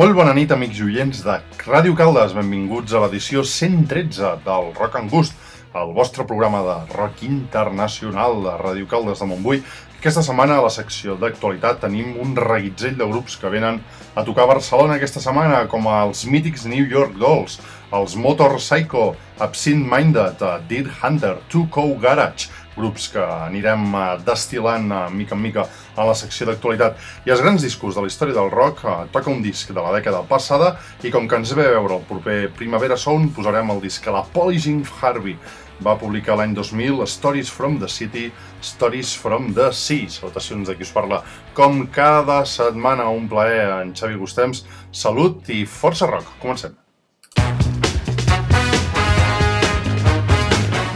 Molt bona nit, amics i oients de Ràdio Caldes. Benvinguts a l'edició 113 del Rock and Gust, el vostre programa de rock internacional de Ràdio Caldes de Montbui. Aquesta setmana a la secció d'actualitat tenim un reguitzell de grups que venen a tocar a Barcelona aquesta setmana, com els mítics New York Dolls, els Motor Psycho, Absent Minded, Deer Hunter, Two Cow Garage, grups que anirem eh, destil·lant eh, mica en mica a la secció d'actualitat. I els grans discos de la història del rock eh, toca un disc de la dècada passada i com que ens ve a veure el proper Primavera Sound posarem el disc a la Polishing Harvey va publicar l'any 2000 Stories from the City, Stories from the Sea. Salutacions de qui us parla. Com cada setmana, un plaer en Xavi Gustems. Salut i força rock. Comencem.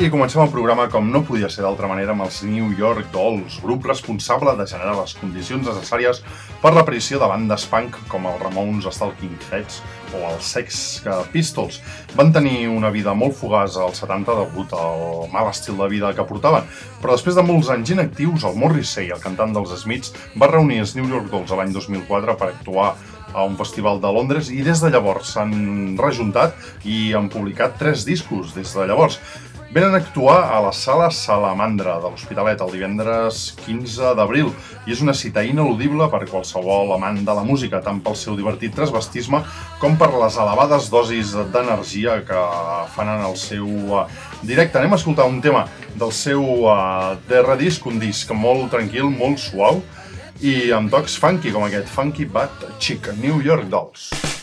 I comencem el programa com no podia ser d'altra manera amb els New York Dolls, grup responsable de generar les condicions necessàries per l'aparició de bandes punk com el Ramones Stalking Heads o els Sex Pistols. Van tenir una vida molt fugaç als 70 degut al mal estil de vida que portaven, però després de molts anys inactius, el Morrissey, el cantant dels Smiths, va reunir els New York Dolls l'any 2004 per actuar a un festival de Londres i des de llavors s'han rejuntat i han publicat tres discos des de llavors. Venen a actuar a la Sala Salamandra de l'Hospitalet el divendres 15 d'abril i és una cita ineludible per qualsevol amant de la música, tant pel seu divertit transvestisme com per les elevades dosis d'energia que fan en el seu uh, directe. Anem a escoltar un tema del seu uh, darrer disc, un disc molt tranquil, molt suau i amb tocs funky com aquest Funky Bad Chick, New York Dolls.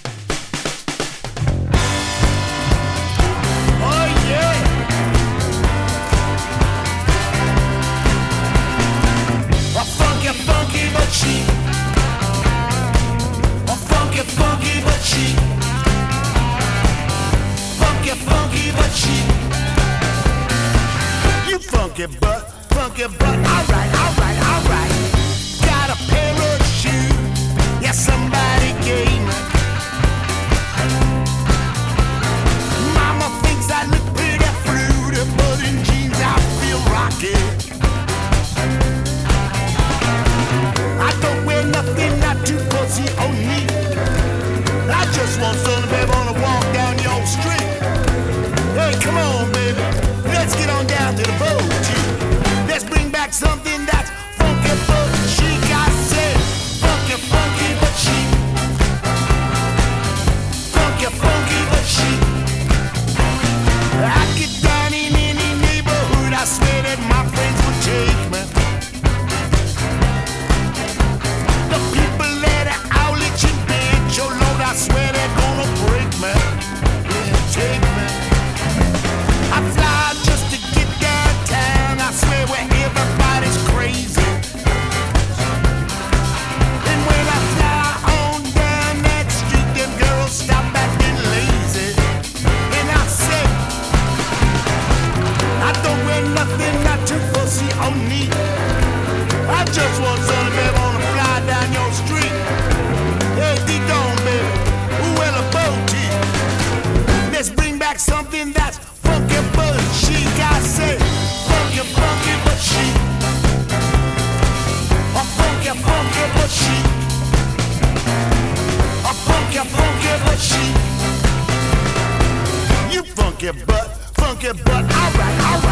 funky butt, funky butt. All right, all right.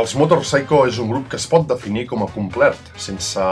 Els Motorcycle és un grup que es pot definir com a complet, sense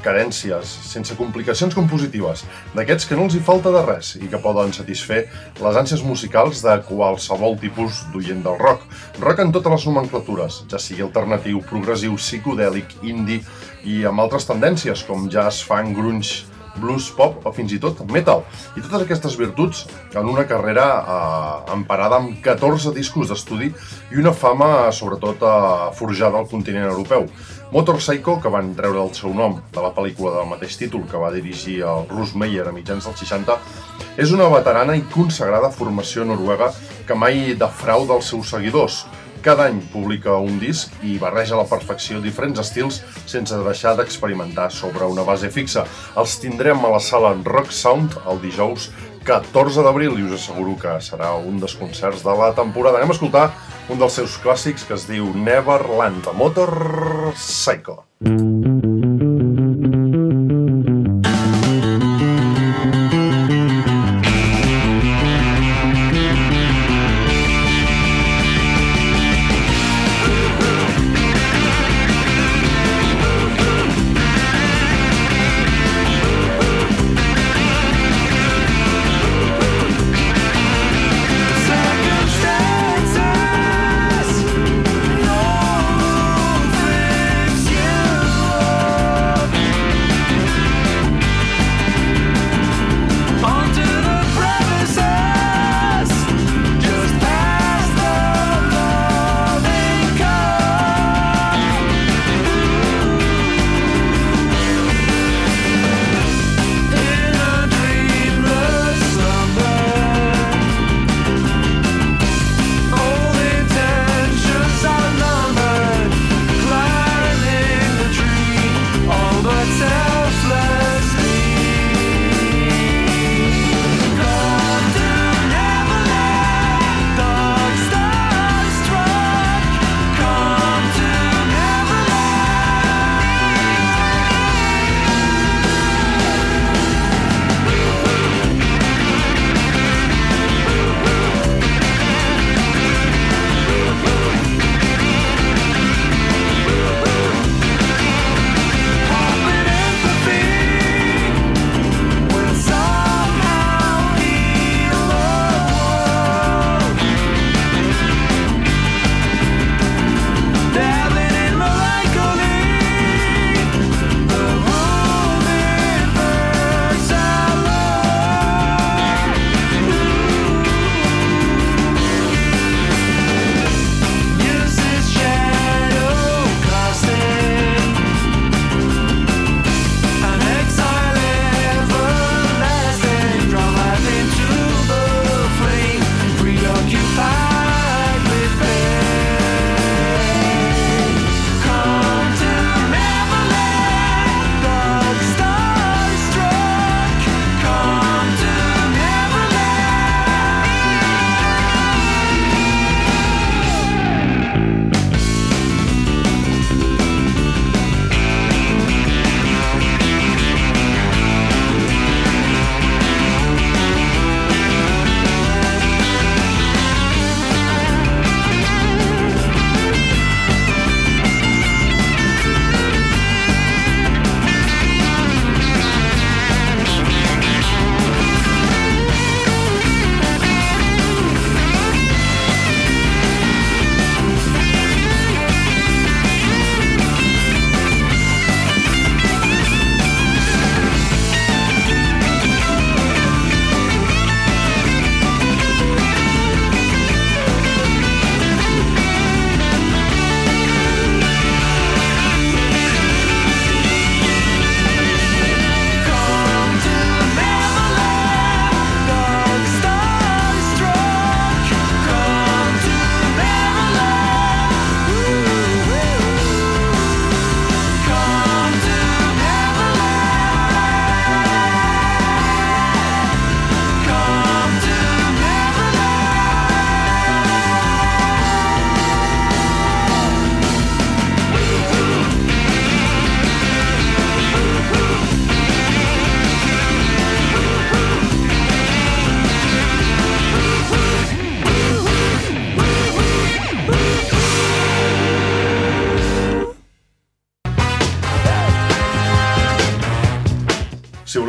carències, sense complicacions compositives, d'aquests que no els hi falta de res i que poden satisfer les ànsies musicals de qualsevol tipus d'oient del rock. Rock en totes les nomenclatures, ja sigui alternatiu, progressiu, psicodèlic, indie i amb altres tendències com jazz, funk, grunge, blues, pop o fins i tot metal. I totes aquestes virtuts en una carrera eh, emparada amb 14 discos d'estudi i una fama, sobretot, eh, forjada al continent europeu. Motor Psycho, que van treure el seu nom de la pel·lícula del mateix títol que va dirigir el Russ Meyer a mitjans dels 60, és una veterana i consagrada formació noruega que mai defrauda els seus seguidors, cada any publica un disc i barreja a la perfecció diferents estils sense deixar d'experimentar sobre una base fixa. Els tindrem a la sala Rock Sound el dijous 14 d'abril i us asseguro que serà un dels concerts de la temporada. Anem a escoltar un dels seus clàssics que es diu Neverland, Motor Psycho. Mm -hmm.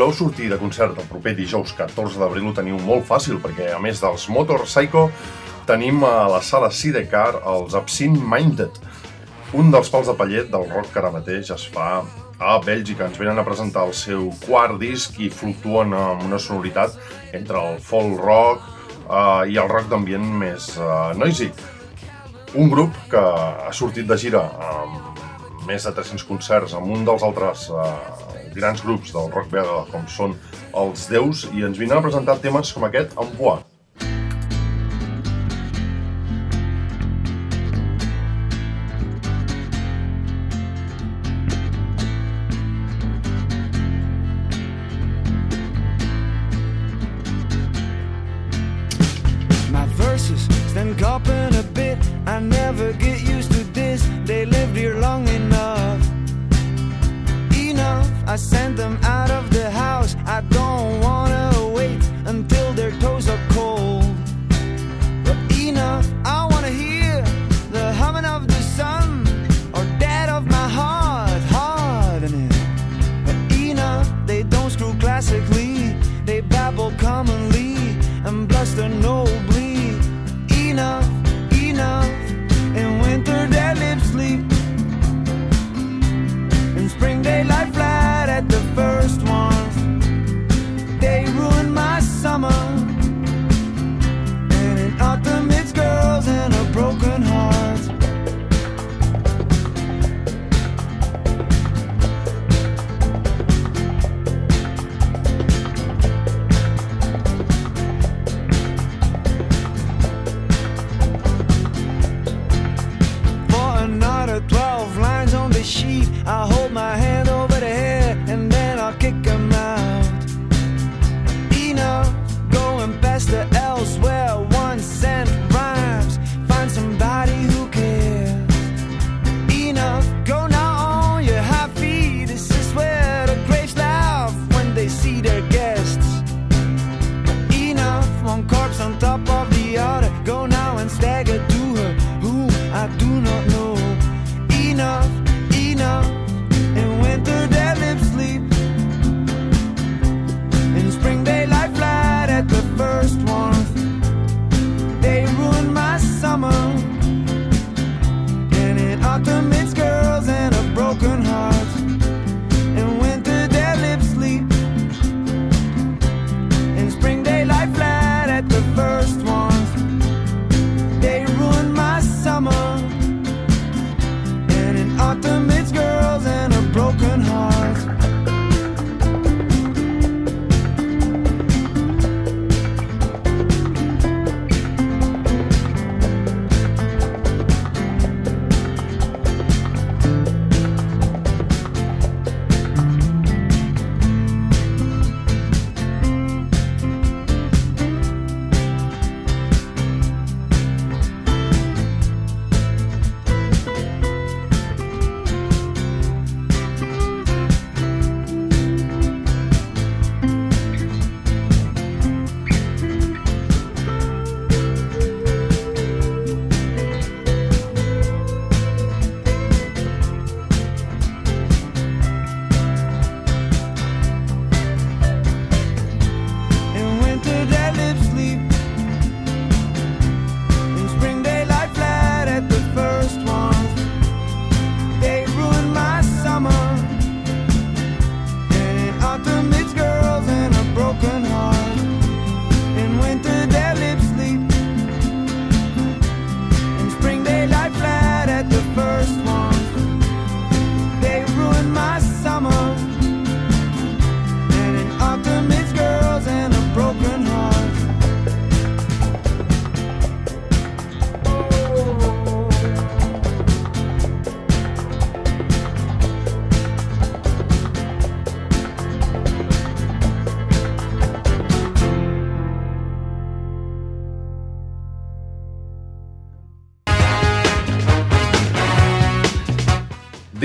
Voleu sortir de concert el proper dijous 14 d'abril ho teniu molt fàcil perquè a més dels Motor Psycho tenim a la sala Sidecar els Absinthe Minded, un dels pals de pallet del rock que ara mateix es fa a Bèlgica. Ens venen a presentar el seu quart disc i fluctuen amb una sonoritat entre el folk rock eh, i el rock d'ambient més eh, noisy. Un grup que ha sortit de gira amb més de 300 concerts amb un dels altres eh, grans grups del rock belga com són els Déus i ens vinen a presentar temes com aquest en Bois.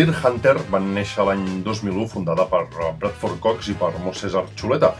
Deer Hunter van néixer l'any 2001, fundada per Bradford Cox i per Moses Archuleta.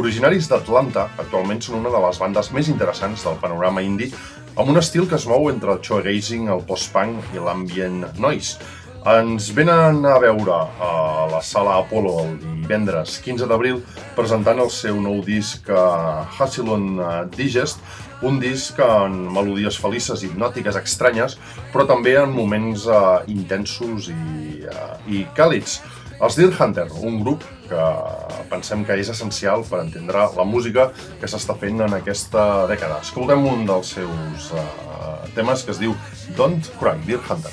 Originaris d'Atlanta, actualment són una de les bandes més interessants del panorama indie, amb un estil que es mou entre el shoegazing, el post-punk i l'ambient noise. Ens venen a veure a la sala Apollo el divendres 15 d'abril presentant el seu nou disc Hassilon Digest, un disc amb melodies felices, hipnòtiques, estranyes, però també en moments uh, intensos i, uh, i càlids. Els Deer Hunter, un grup que pensem que és essencial per entendre la música que s'està fent en aquesta dècada. Escoltem un dels seus uh, temes que es diu Don't Cry, Deer Hunter.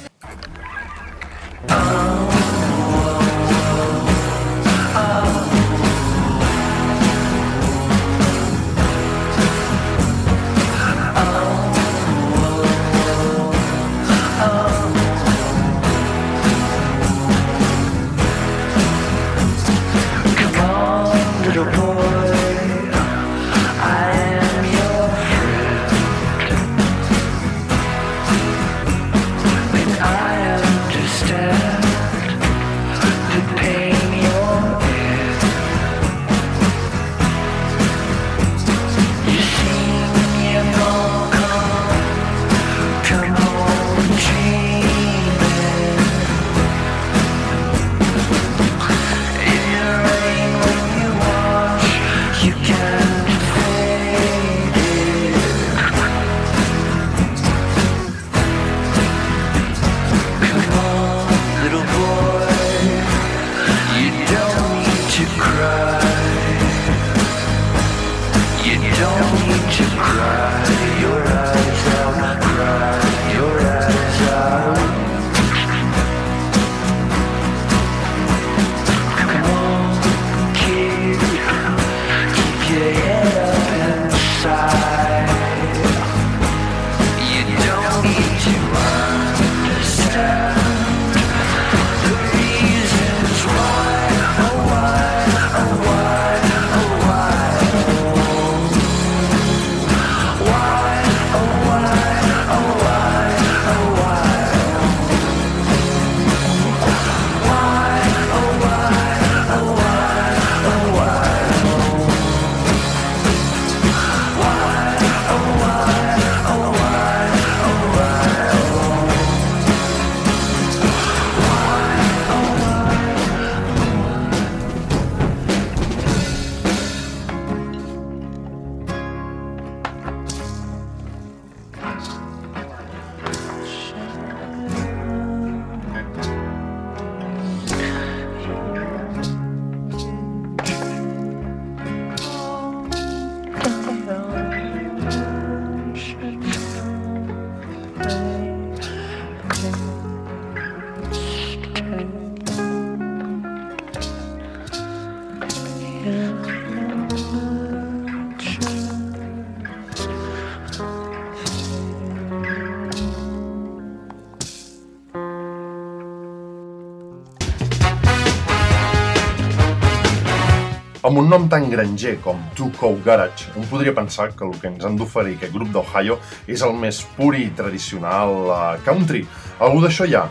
Amb un nom tan granger com Two Cow Garage, un podria pensar que el que ens han d'oferir aquest grup d'Ohio és el més pur i tradicional uh, country. Algú d'això hi ha,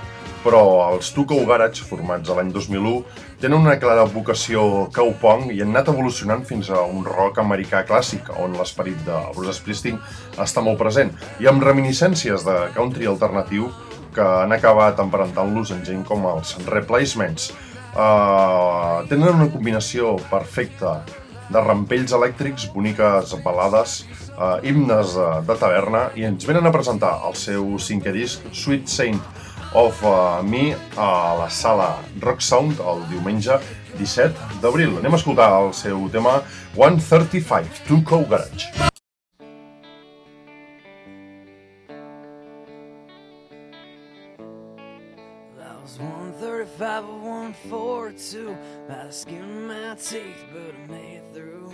però els Two Cow Garage, formats a l'any 2001, tenen una clara vocació cowpunk i han anat evolucionant fins a un rock americà clàssic, on l'esperit de Bruce Springsteen està molt present, i amb reminiscències de country alternatiu que han acabat emparentant-los en gent com els Replacements, Uh, tenen una combinació perfecta de rampells elèctrics, boniques balades, uh, himnes uh, de taverna i ens venen a presentar el seu cinquè disc, Sweet Saint of Me, a la sala Rock Sound el diumenge 17 d'abril. Anem a escoltar el seu tema 135, To Co Garage. That was 135 or 142 By the skin of my teeth, but I made it through.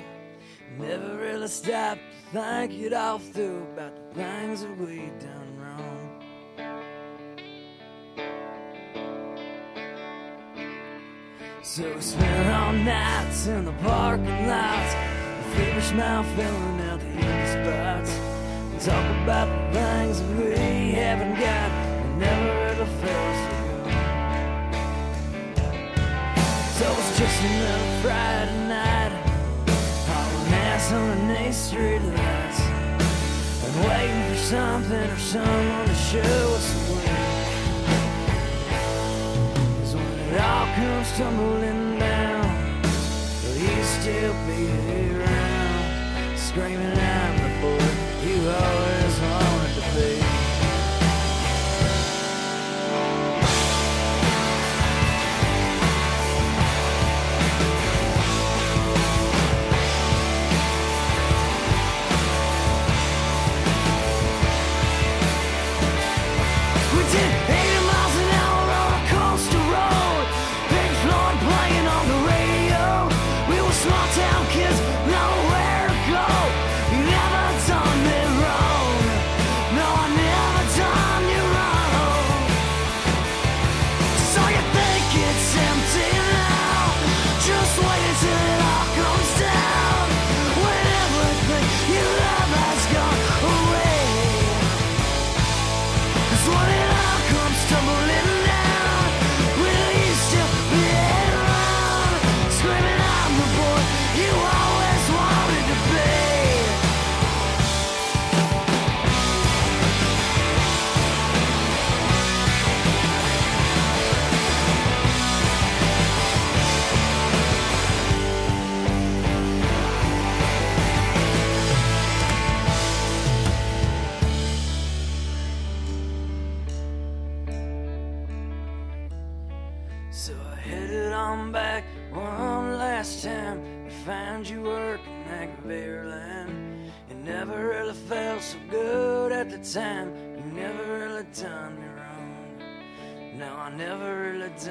Never really stopped to think it all through About the things that we done wrong. So we spent all nights in the parking lots. A fever smile filling out the empty spots. We talk about the things that we haven't got We never really felt So it's just another Friday night. Hauling ass underneath street lights. And waiting for something or someone to show us the way. It all comes tumbling down, will you still be around, screaming I'm the boy you always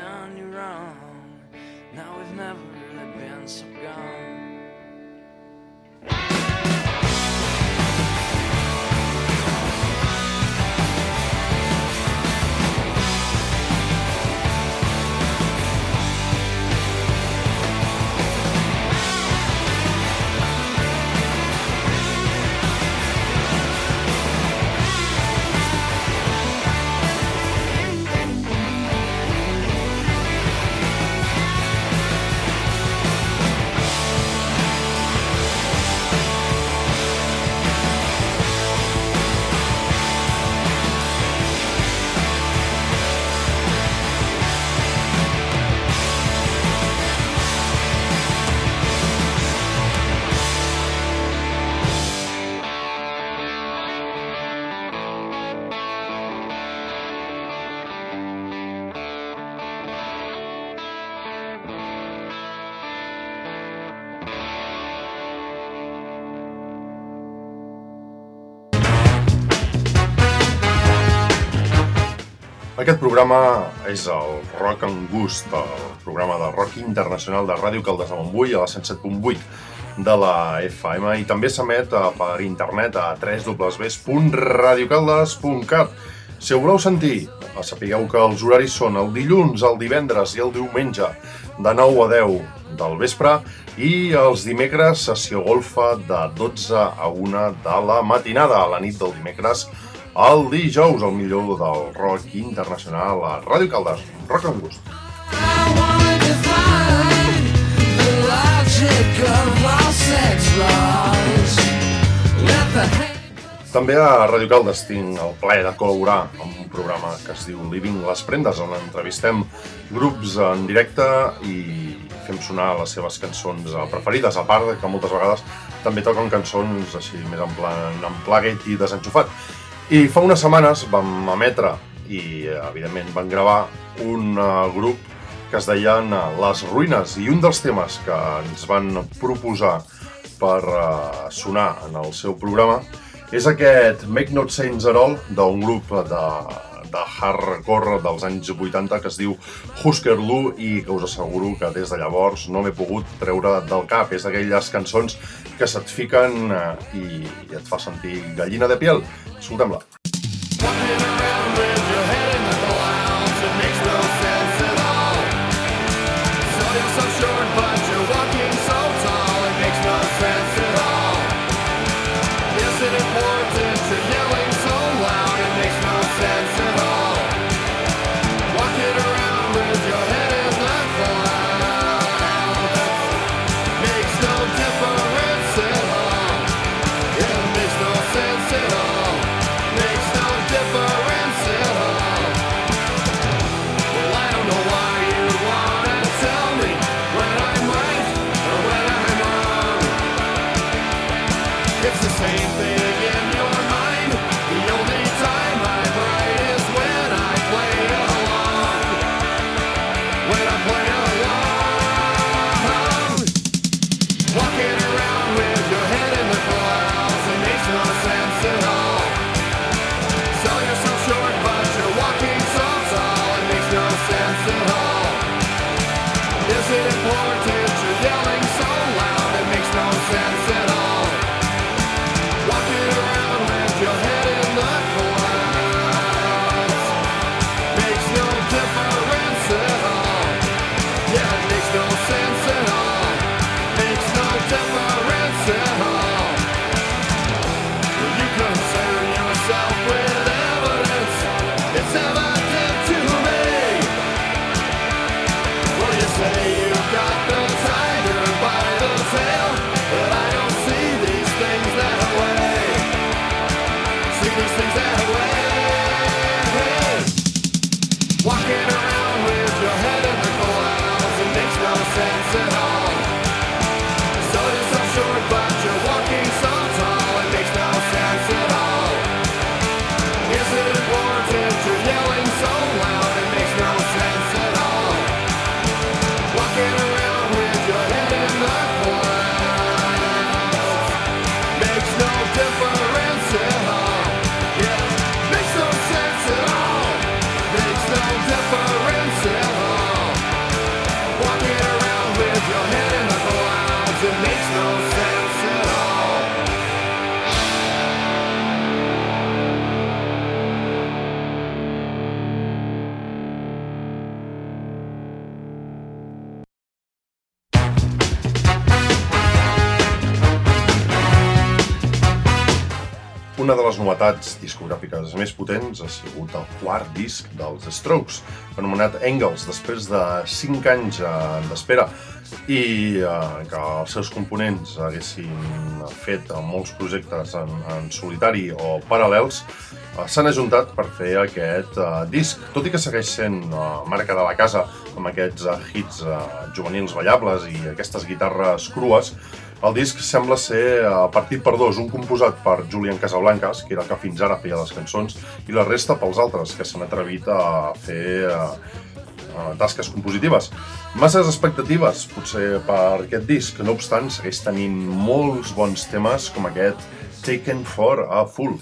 down programa és el Rock and Gust, el programa de rock internacional de Ràdio Caldes de Montbui a la 107.8 de la FM i també s'emet eh, per internet a www.radiocaldes.cat. Si ho voleu sentir, eh, sapigueu que els horaris són el dilluns, el divendres i el diumenge de 9 a 10 del vespre i els dimecres sessió golfa de 12 a 1 de la matinada a la nit del dimecres el dijous, el millor del rock internacional a Ràdio Caldes, Rock and Gust. També a Ràdio Caldes tinc el plaer de col·laborar amb un programa que es diu Living les Prendes, on entrevistem grups en directe i fem sonar les seves cançons preferides, a part que moltes vegades també toquen cançons així més en plan en plaguet i desenxufat. I fa unes setmanes vam emetre i, eh, evidentment, van gravar un uh, grup que es deien uh, Les Ruïnes i un dels temes que ens van proposar per uh, sonar en el seu programa és aquest Make Not Sense at All d'un grup de, de hardcore dels anys 80 que es diu Husker Du i que us asseguro que des de llavors no m'he pogut treure del cap. És d'aquelles cançons que se't fiquen eh, i, i et fa sentir gallina de piel. Escoltem-la. Potents ha sigut el quart disc dels Strokes, anomenat Engels, després de 5 anys eh, d'espera i eh, que els seus components haguessin fet molts projectes en, en solitari o paral·lels, eh, s'han ajuntat per fer aquest eh, disc. Tot i que segueix sent eh, marca de la casa amb aquests eh, hits eh, juvenils ballables i aquestes guitarres crues, el disc sembla ser eh, partit per dos, un composat per Julian Casablancas, que era el que fins ara feia les cançons, i la resta pels altres, que s'han atrevit a fer eh, eh, tasques compositives. Masses expectatives, potser, per aquest disc, no obstant, segueix tenint molts bons temes com aquest Taken for a Fool.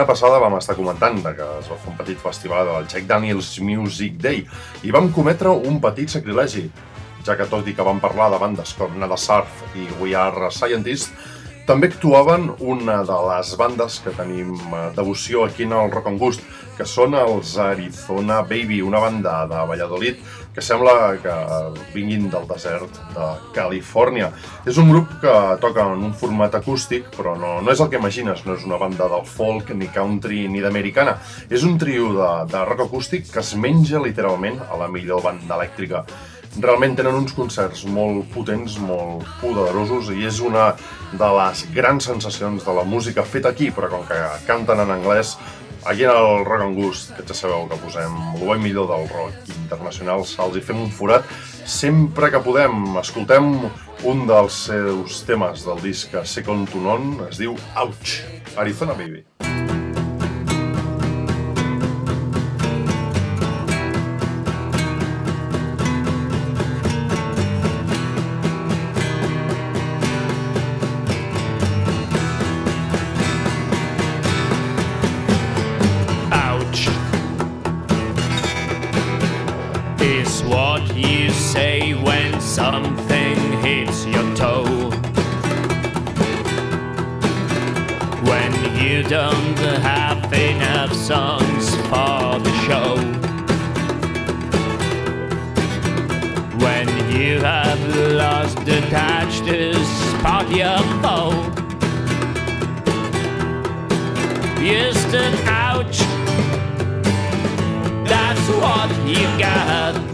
Setmana passada vam estar comentant que es va fer un petit festival del Jack Daniels Music Day i vam cometre un petit sacrilegi, ja que tot i que vam parlar de bandes com Nada Surf i We Are Scientists, també actuaven una de les bandes que tenim eh, devoció aquí en el Rock and Gust, que són els Arizona Baby, una banda de Valladolid que sembla que vinguin del desert de Califòrnia. És un grup que toca en un format acústic, però no, no és el que imagines, no és una banda del folk, ni country, ni d'americana. És un trio de, de rock acústic que es menja literalment a la millor banda elèctrica. Realment tenen uns concerts molt potents, molt poderosos i és una de les grans sensacions de la música feta aquí, però com que canten en anglès, Aquí el Rock and Gust, que ja sabeu que posem el bo millor del rock internacional, els hi fem un forat sempre que podem. Escoltem un dels seus temes del disc Second to None, es diu Ouch, Arizona Baby. Ouch. Say when something hits your toe. When you don't have enough songs for the show. When you have lost the touch to spot your foe. An ouch. That's what you got.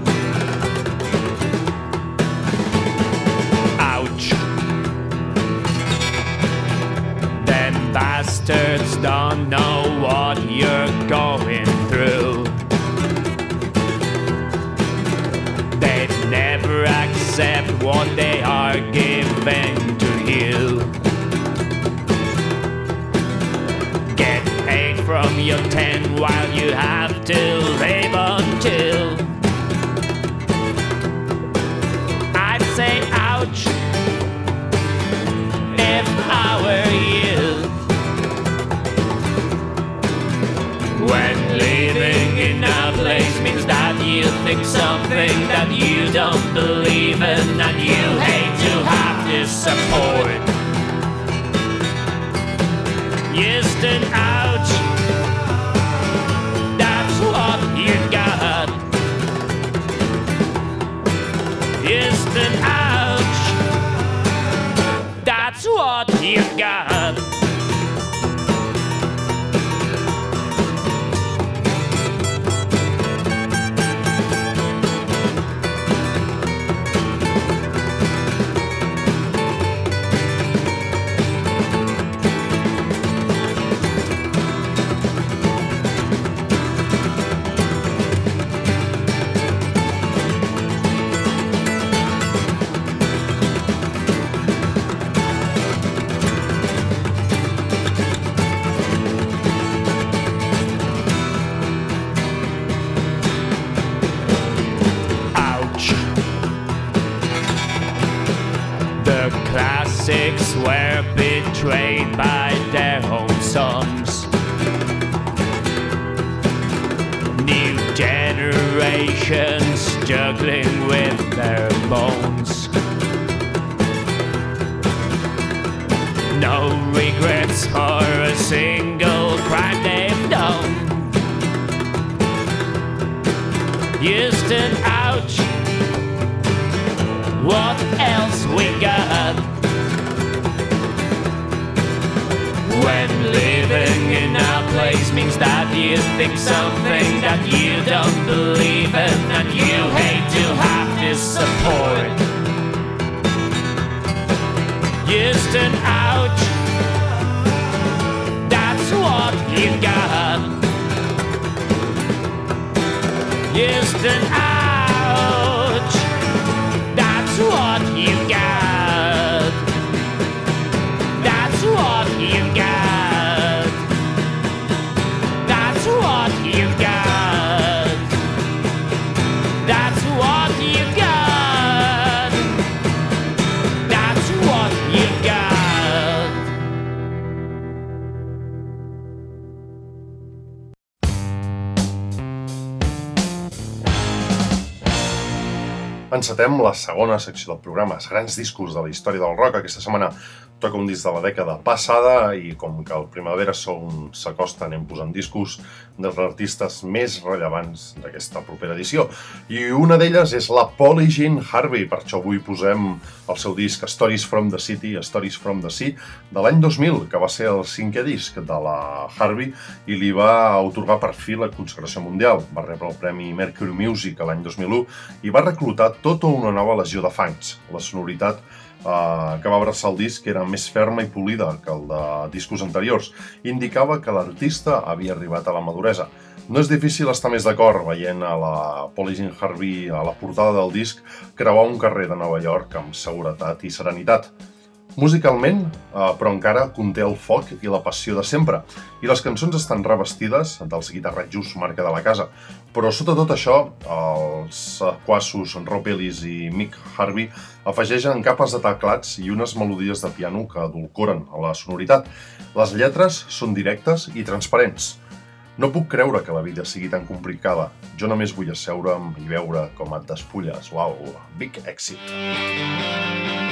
Bastards don't know what you're going through. They'd never accept what they are giving to you. Get paid from your ten while you have to live until. I'd say ouch if I were a place means that you think something that you don't believe in and you hate to have to support. Just an else we got? When living in a place means that you think something that you don't believe in and you hate to have to support. Just an ouch. That's what you got. Just an ouch. Encetem la segona secció del programa, els grans discos de la història del rock. Aquesta setmana toca un disc de la dècada passada i com que el Primavera Sound s'acosta anem posant discos dels artistes més rellevants d'aquesta propera edició. I una d'elles és la Polly Jean Harvey, per això avui posem el seu disc Stories from the City, Stories from the Sea, de l'any 2000, que va ser el cinquè disc de la Harvey i li va otorgar per fi la consagració mundial. Va rebre el Premi Mercury Music l'any 2001 i va reclutar tota una nova legió de fans. La sonoritat eh, que va abraçar el disc era més ferma i polida que el de discos anteriors. Indicava que l'artista havia arribat a la maduresa. No és difícil estar més d'acord veient a la Polly Jean Harvey a la portada del disc creuar un carrer de Nova York amb seguretat i serenitat. Musicalment, eh, però encara conté el foc i la passió de sempre, i les cançons estan revestides dels guitarratjos marca de la casa. Però sota tot això, els sequassos Rob Ellis i Mick Harvey afegeixen capes de teclats i unes melodies de piano que adulcoren la sonoritat. Les lletres són directes i transparents. No puc creure que la vida sigui tan complicada. Jo només vull asseure'm i veure com et despulles. Uau, big èxit. Look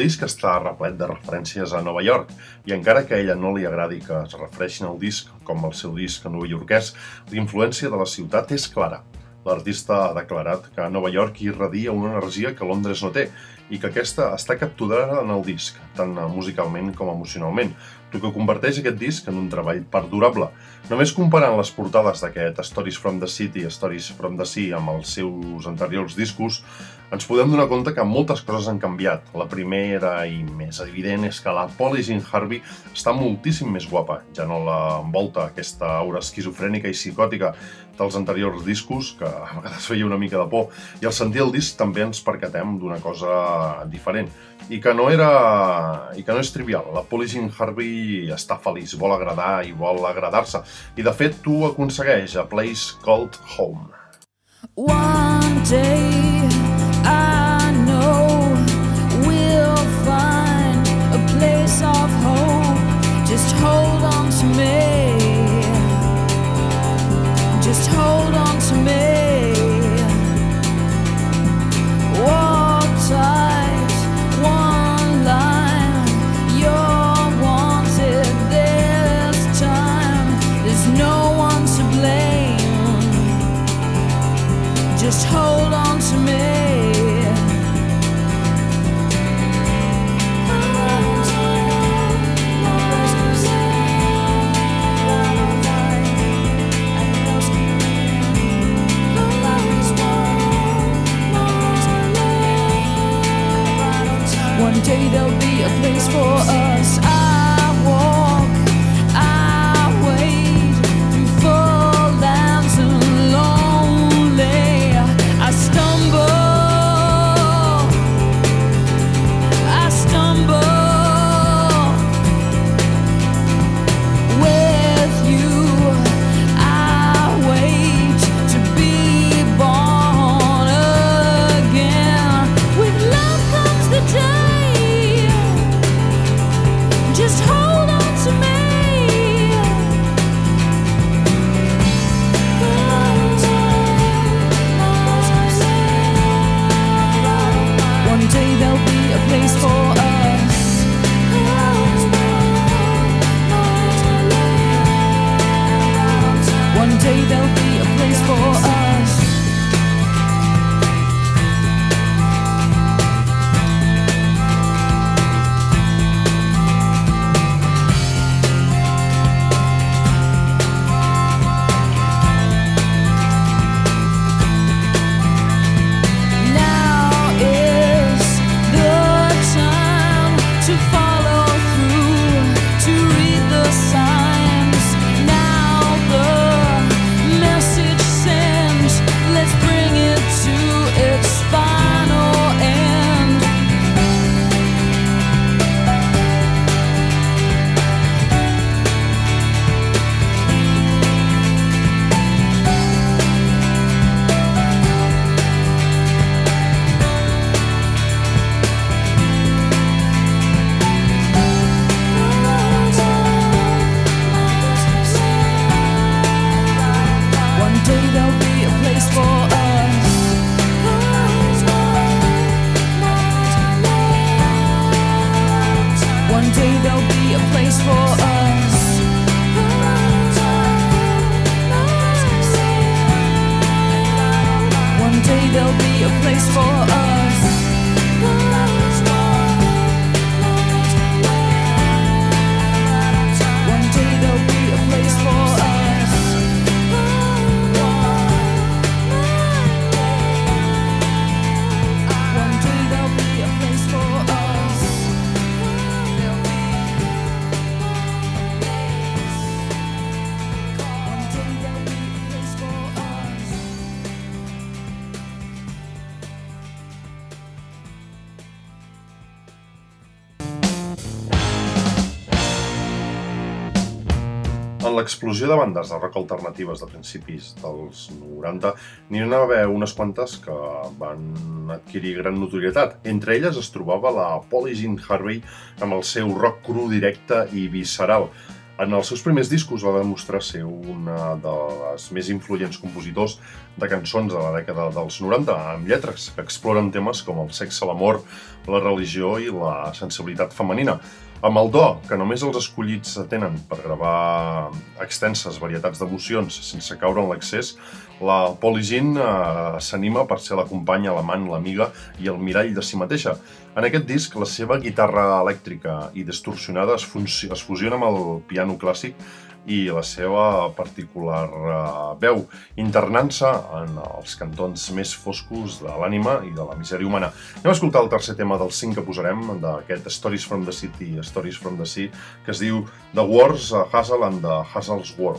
disc està replet de referències a Nova York, i encara que a ella no li agradi que es refereixin al disc com el seu disc novaiorquès, l'influència de la ciutat és clara. L'artista ha declarat que a Nova York irradia una energia que Londres no té, i que aquesta està capturada en el disc, tant musicalment com emocionalment, el que converteix aquest disc en un treball perdurable. Només comparant les portades d'aquest Stories from the City i Stories from the Sea amb els seus anteriors discos, ens podem donar compte que moltes coses han canviat. La primera i més evident és que la Polly Jean Harvey està moltíssim més guapa. Ja no l'envolta aquesta aura esquizofrènica i psicòtica dels anteriors discos, que a vegades feia una mica de por. I al sentir el disc també ens percatem d'una cosa diferent i que no era i que no és trivial. La Polly Jean Harvey està feliç, vol agradar i vol agradar-se. I de fet, tu aconsegueix a Place Called Home. One day Just hold on to me. One line. You're wanted this time. There's no one to blame. Just hold on l'explosió de bandes de rock alternatives de principis dels 90, n'hi va haver unes quantes que van adquirir gran notorietat. Entre elles es trobava la Polly Jean Harvey amb el seu rock cru directe i visceral. En els seus primers discos va demostrar ser una de les més influents compositors de cançons de la dècada dels 90, amb lletres que exploren temes com el sexe, l'amor, la religió i la sensibilitat femenina. Amb el do, que només els escollits tenen per gravar extenses varietats d'emocions sense caure en l'accés, la Jean eh, s'anima per ser la companya, l'amant, l'amiga i el mirall de si mateixa. En aquest disc, la seva guitarra elèctrica i distorsionada es, es fusiona amb el piano clàssic i la seva particular eh, veu, internant-se en els cantons més foscos de l'ànima i de la misèria humana. Anem a escoltar el tercer tema dels cinc que posarem, d'aquest Stories from the City, Stories from the Sea, que es diu The Wars, Hassel and the Hassel's War.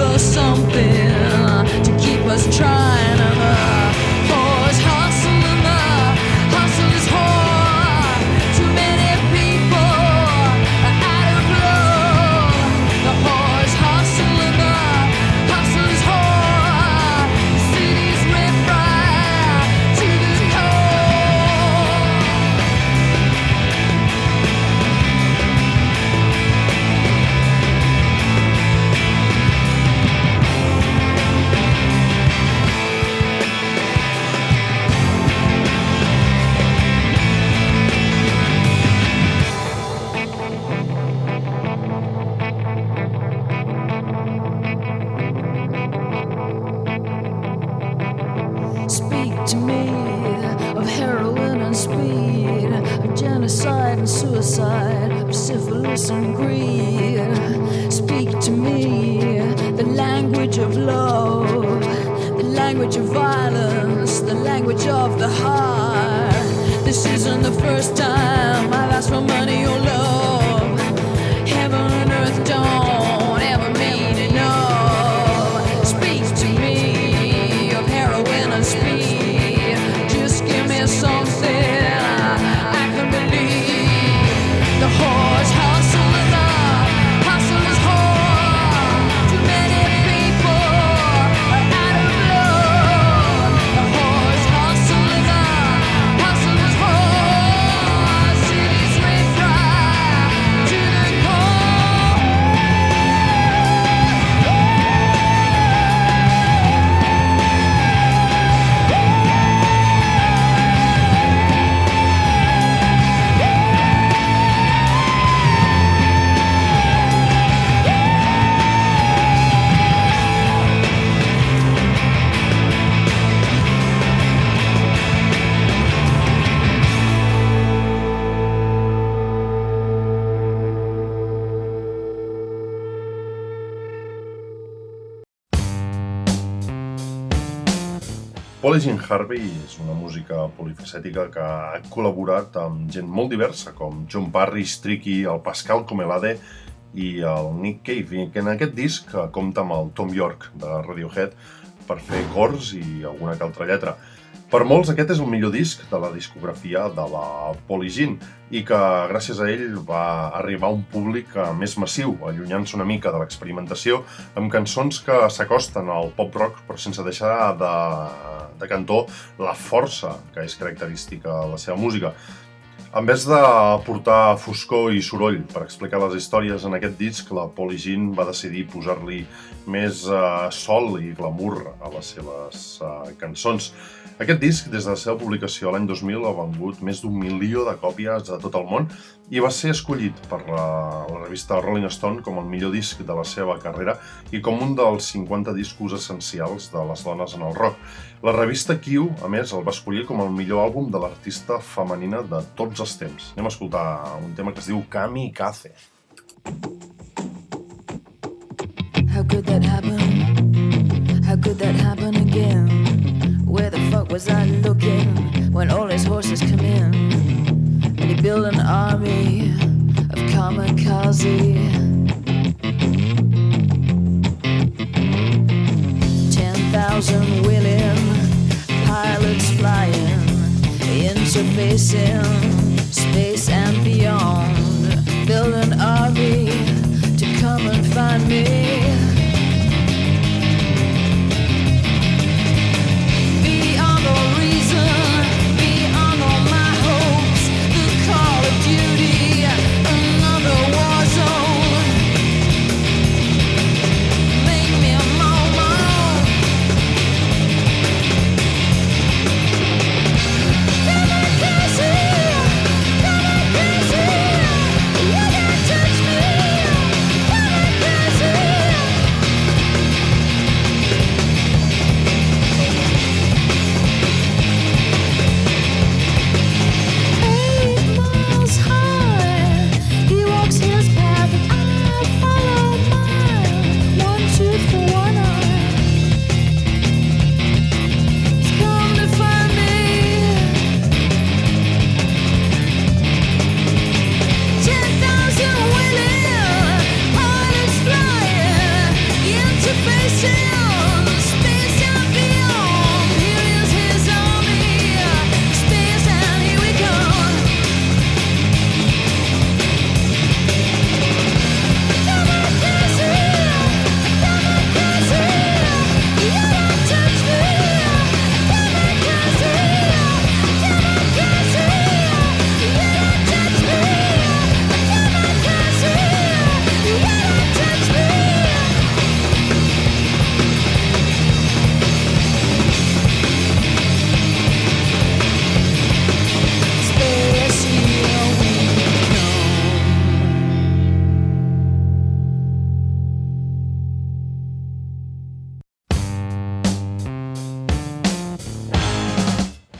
Us something to keep us trying. Polly Jean Harvey és una música polifacètica que ha col·laborat amb gent molt diversa, com John Parry, Tricky, el Pascal Comelade i el Nick Cave, que en aquest disc eh, compta amb el Tom York de Radiohead per fer cors i alguna que altra lletra. Per molts aquest és el millor disc de la discografia de la Polly Jean i que gràcies a ell va arribar a un públic eh, més massiu, allunyant-se una mica de l'experimentació amb cançons que s'acosten al pop-rock però sense deixar de, de cantó la força que és característica de la seva música. En vez de portar foscor i soroll per explicar les històries en aquest disc, la Polly Jean va decidir posar-li més uh, sol i glamour a les seves uh, cançons. Aquest disc, des de la seva publicació l'any 2000, ha vengut més d'un milió de còpies a tot el món i va ser escollit per la, la revista Rolling Stone com el millor disc de la seva carrera i com un dels 50 discos essencials de les dones en el rock. La revista Q, a més, el va escollir com el millor àlbum de l'artista femenina de tots els temps. Anem a escoltar un tema que es diu Kamikaze. How could that happen? How could that happen again? Where the fuck was I looking when all his horses come in? And he built an army of kamikaze. Ten thousand willing pilots flying, interfacing space and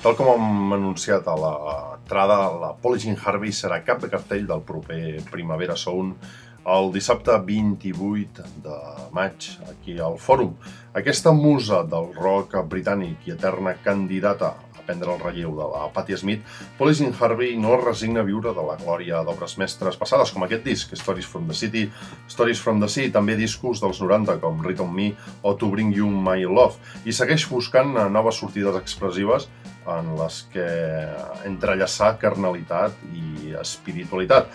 Tal com hem anunciat a l'entrada, la Polly Jean Harvey serà cap de cartell del proper Primavera Sound el dissabte 28 de maig aquí al Fòrum. Aquesta musa del rock britànic i eterna candidata a prendre el relleu de la Patti Smith, Polly Jean Harvey no es resigna a viure de la glòria d'obres mestres passades com aquest disc, Stories from the City, Stories from the Sea, també discos dels 90 com Read on Me o To Bring You My Love, i segueix buscant noves sortides expressives en les que entrellaçar carnalitat i espiritualitat.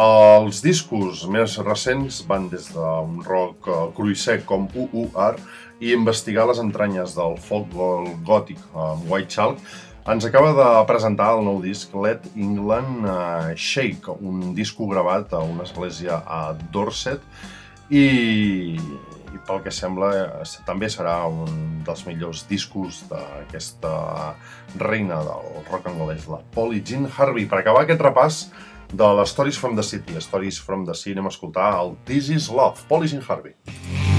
Els discos més recents van des d'un rock eh, cru i sec com UUR i investigar les entranyes del folk gòtic amb White Chalk ens acaba de presentar el nou disc Let England eh, Shake, un disco gravat a una església a Dorset i pel que sembla eh, també serà un dels millors discos d'aquesta reina del rock anglès, la Polly Jean Harvey. Per acabar aquest repàs de les Stories from the City, Stories from the Sea, anem a escoltar el This is Love, Polly Jean Harvey.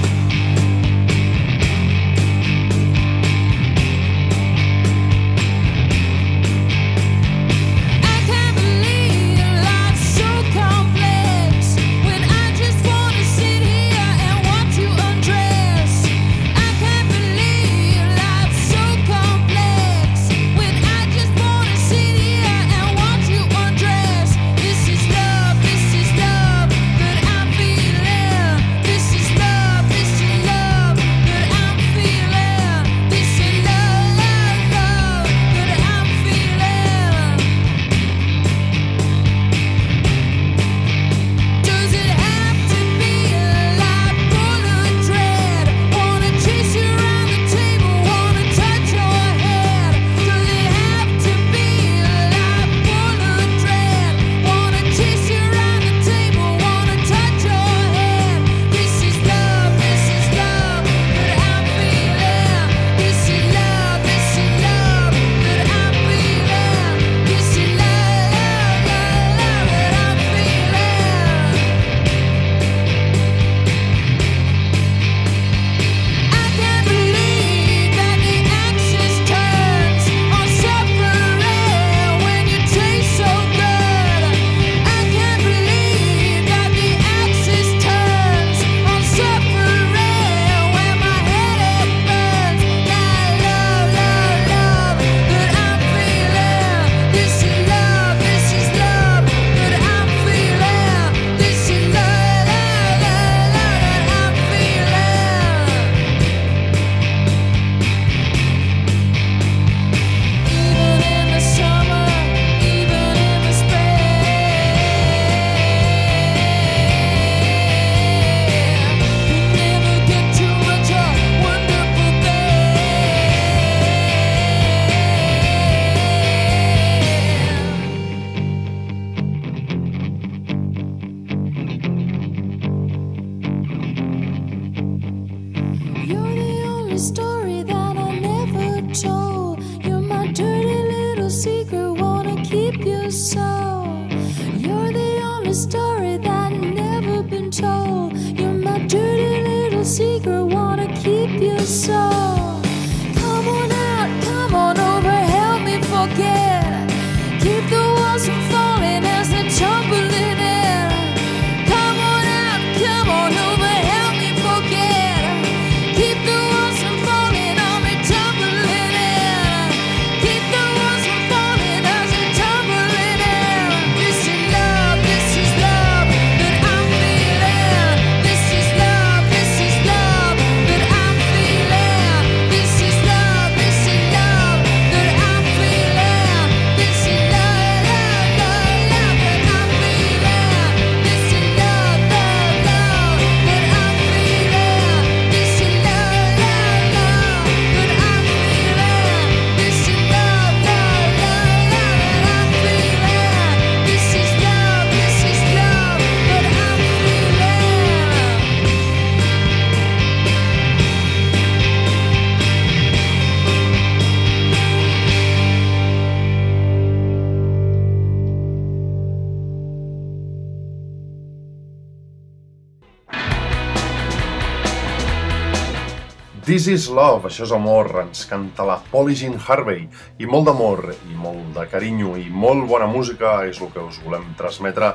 This is Love, això és amor, ens canta la Polly Jean Harvey. I molt d'amor, i molt de carinyo, i molt bona música és el que us volem transmetre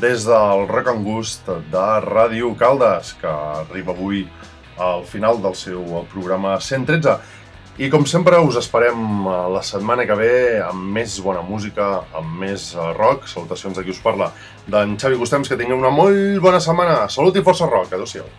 des del Rock and Gust de Ràdio Caldes, que arriba avui al final del seu programa 113. I com sempre us esperem la setmana que ve amb més bona música, amb més rock. Salutacions de qui us parla, d'en Xavi Gustems, que tingueu una molt bona setmana. Salut i força rock, adeu-siau.